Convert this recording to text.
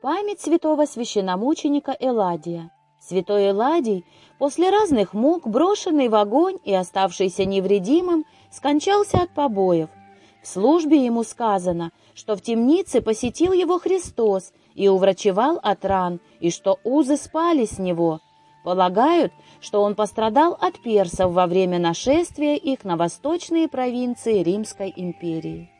Память святого священномученика Эладия. Святой Эладий, после разных мук, брошенный в огонь и оставшийся невредимым, скончался от побоев. В службе ему сказано, что в темнице посетил его Христос и уврачевал от ран, и что узы спали с него. Полагают, что он пострадал от персов во время нашествия их на восточные провинции Римской империи.